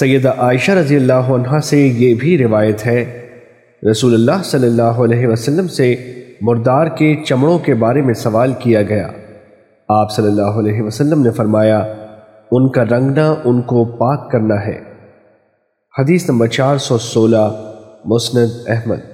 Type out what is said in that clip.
سیدہ عائشہ رضی اللہ عنہ سے یہ بھی روایت ہے، رسول اللہ صلی اللہ علیہ وسلم سے مردار کے چمڑوں کے بارے میں سوال کیا گیا۔ آپ صلی اللہ علیہ وسلم نے فرمایا، ان کا رنگنا ان کو پاک کرنا ہے۔ حدیث نمبر چار سو سولہ، مسند احمد۔